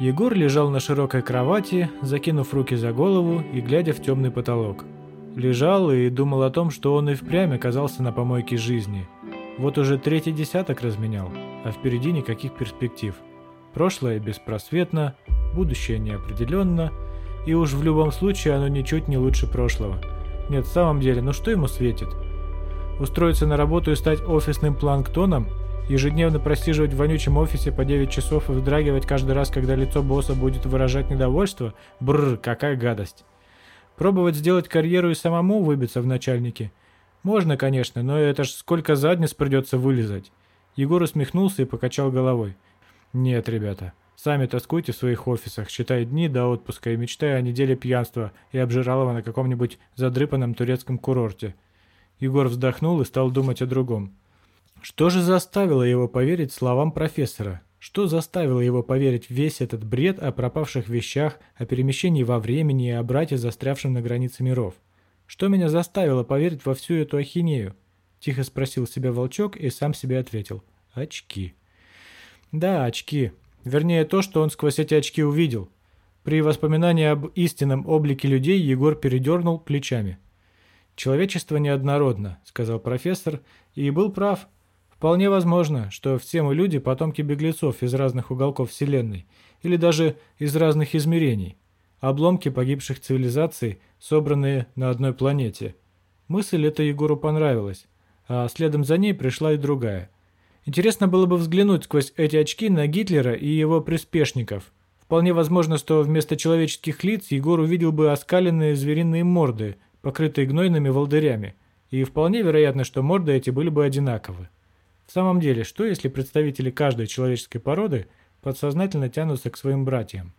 Егор лежал на широкой кровати, закинув руки за голову и глядя в темный потолок. Лежал и думал о том, что он и впрямь оказался на помойке жизни. Вот уже третий десяток разменял, а впереди никаких перспектив. Прошлое беспросветно, будущее неопределенно, и уж в любом случае оно ничуть не лучше прошлого. Нет, в самом деле, ну что ему светит? Устроиться на работу и стать офисным планктоном – ежедневно просиживать в вонючем офисе по 9 часов и вздрагивать каждый раз, когда лицо босса будет выражать недовольство? Бррр, какая гадость. Пробовать сделать карьеру и самому выбиться в начальники? Можно, конечно, но это ж сколько задниц придется вылезать. Егор усмехнулся и покачал головой. Нет, ребята, сами тоскуйте в своих офисах, считая дни до отпуска и мечтая о неделе пьянства и обжиралова на каком-нибудь задрыпанном турецком курорте. Егор вздохнул и стал думать о другом. Что же заставило его поверить словам профессора? Что заставило его поверить в весь этот бред о пропавших вещах, о перемещении во времени и о брате, застрявшем на границе миров? Что меня заставило поверить во всю эту ахинею? Тихо спросил себя волчок и сам себе ответил. Очки. Да, очки. Вернее, то, что он сквозь эти очки увидел. При воспоминании об истинном облике людей Егор передернул плечами. «Человечество неоднородно», — сказал профессор, и был прав. Вполне возможно, что все мы люди – потомки беглецов из разных уголков Вселенной, или даже из разных измерений, обломки погибших цивилизаций, собранные на одной планете. Мысль эта Егору понравилась, а следом за ней пришла и другая. Интересно было бы взглянуть сквозь эти очки на Гитлера и его приспешников. Вполне возможно, что вместо человеческих лиц Егор увидел бы оскаленные звериные морды, покрытые гнойными волдырями, и вполне вероятно, что морды эти были бы одинаковы. В самом деле, что если представители каждой человеческой породы подсознательно тянутся к своим братьям?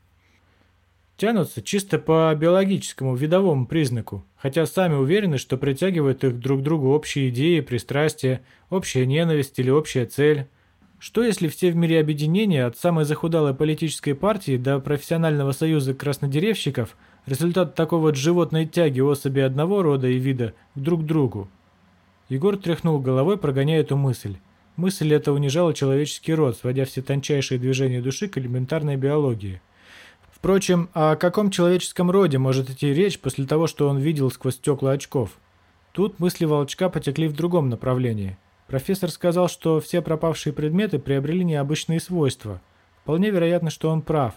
Тянутся чисто по биологическому, видовому признаку, хотя сами уверены, что притягивают их друг к другу общие идеи, пристрастия, общая ненависть или общая цель. Что если все в мире объединения, от самой захудалой политической партии до профессионального союза краснодеревщиков, результат такой вот животной тяги особи одного рода и вида друг к другу? Егор тряхнул головой, прогоняя эту мысль. Мысль эта унижала человеческий род, сводя все тончайшие движения души к элементарной биологии. Впрочем, о каком человеческом роде может идти речь после того, что он видел сквозь стекла очков? Тут мысли волчка потекли в другом направлении. Профессор сказал, что все пропавшие предметы приобрели необычные свойства. Вполне вероятно, что он прав.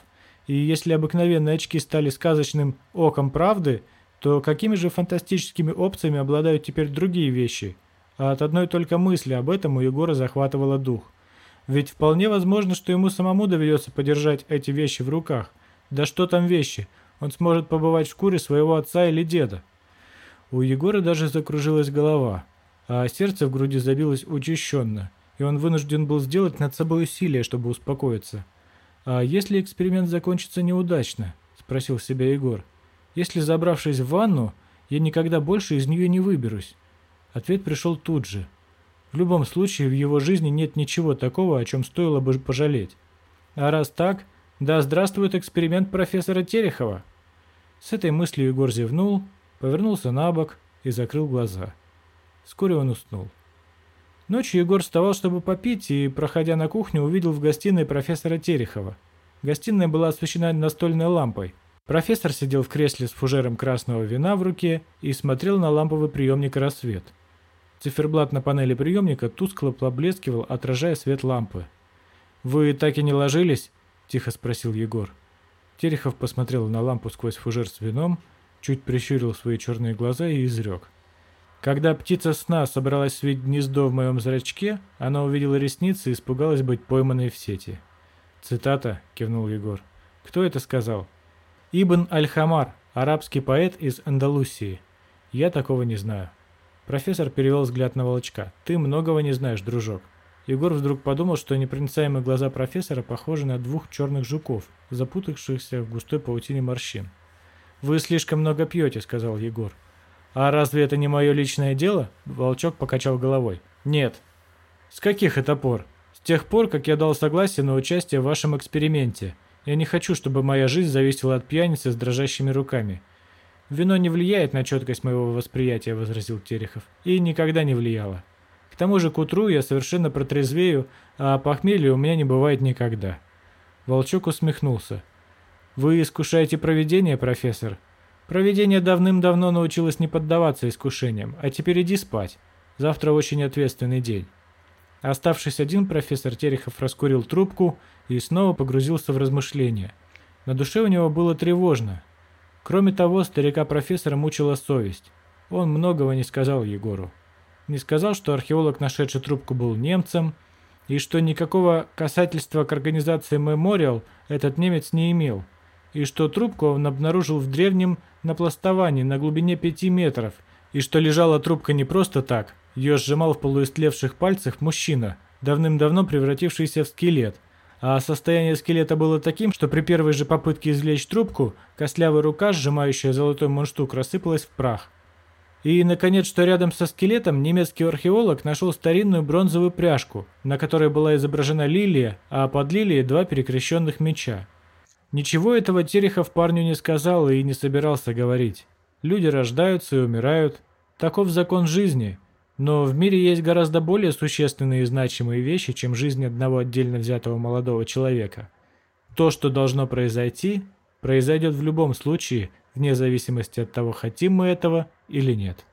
И если обыкновенные очки стали сказочным оком правды, то какими же фантастическими опциями обладают теперь другие вещи – а от одной только мысли об этом у Егора захватывало дух. Ведь вполне возможно, что ему самому доведется подержать эти вещи в руках. Да что там вещи? Он сможет побывать в шкуре своего отца или деда. У Егора даже закружилась голова, а сердце в груди забилось учащенно, и он вынужден был сделать над собой усилие, чтобы успокоиться. «А если эксперимент закончится неудачно?» – спросил себя Егор. «Если, забравшись в ванну, я никогда больше из нее не выберусь?» Ответ пришел тут же. В любом случае, в его жизни нет ничего такого, о чем стоило бы пожалеть. А раз так, да здравствует эксперимент профессора Терехова. С этой мыслью Егор зевнул, повернулся на бок и закрыл глаза. Вскоре он уснул. Ночью Егор вставал, чтобы попить, и, проходя на кухню, увидел в гостиной профессора Терехова. Гостиная была освещена настольной лампой. Профессор сидел в кресле с фужером красного вина в руке и смотрел на ламповый приемник «Рассвет». Циферблат на панели приемника тускло поблескивал, отражая свет лампы. «Вы так и не ложились?» – тихо спросил Егор. Терехов посмотрел на лампу сквозь фужер с вином, чуть прищурил свои черные глаза и изрек. Когда птица сна собралась свить гнездо в моем зрачке, она увидела ресницы и испугалась быть пойманной в сети. «Цитата», – кивнул Егор. «Кто это сказал?» «Ибн Аль-Хамар, арабский поэт из Андалусии. Я такого не знаю». Профессор перевел взгляд на волчка. «Ты многого не знаешь, дружок». Егор вдруг подумал, что непроницаемые глаза профессора похожи на двух черных жуков, запутавшихся в густой паутине морщин. «Вы слишком много пьете», — сказал Егор. «А разве это не мое личное дело?» Волчок покачал головой. «Нет». «С каких это пор?» «С тех пор, как я дал согласие на участие в вашем эксперименте. Я не хочу, чтобы моя жизнь зависела от пьяницы с дрожащими руками. «Вино не влияет на четкость моего восприятия», — возразил Терехов. «И никогда не влияло. К тому же к утру я совершенно протрезвею, а похмелья у меня не бывает никогда». Волчок усмехнулся. Вы искушаете провидение, профессор? Провидение давным-давно научилось не поддаваться искушениям, а теперь иди спать. Завтра очень ответственный день. Оставшись один, профессор Терехов раскурил трубку и снова погрузился в размышления. На душе у него было тревожно. Кроме того, старика-профессора мучила совесть. Он многого не сказал Егору. Не сказал, что археолог, нашедший трубку, был немцем, и что никакого касательства к организации Мемориал этот немец не имел, и что трубку он обнаружил в древнем напластовании на глубине 5 метров, и что лежала трубка не просто так, ее сжимал в полуистлевших пальцах мужчина, давным-давно превратившийся в скелет, а состояние скелета было таким, что при первой же попытке извлечь трубку, костлявая рука, сжимающая золотой мундштук, рассыпалась в прах. И, наконец, что рядом со скелетом немецкий археолог нашел старинную бронзовую пряжку, на которой была изображена лилия, а под лилией два перекрещенных меча. Ничего этого Терехов парню не сказал и не собирался говорить. Люди рождаются и умирают. Таков закон жизни. Но в мире есть гораздо более существенные и значимые вещи, чем жизнь одного отдельно взятого молодого человека. То, что должно произойти, произойдет в любом случае, вне зависимости от того, хотим мы этого или нет.